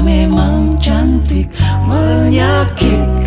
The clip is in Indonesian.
memang cantik menyakitkan.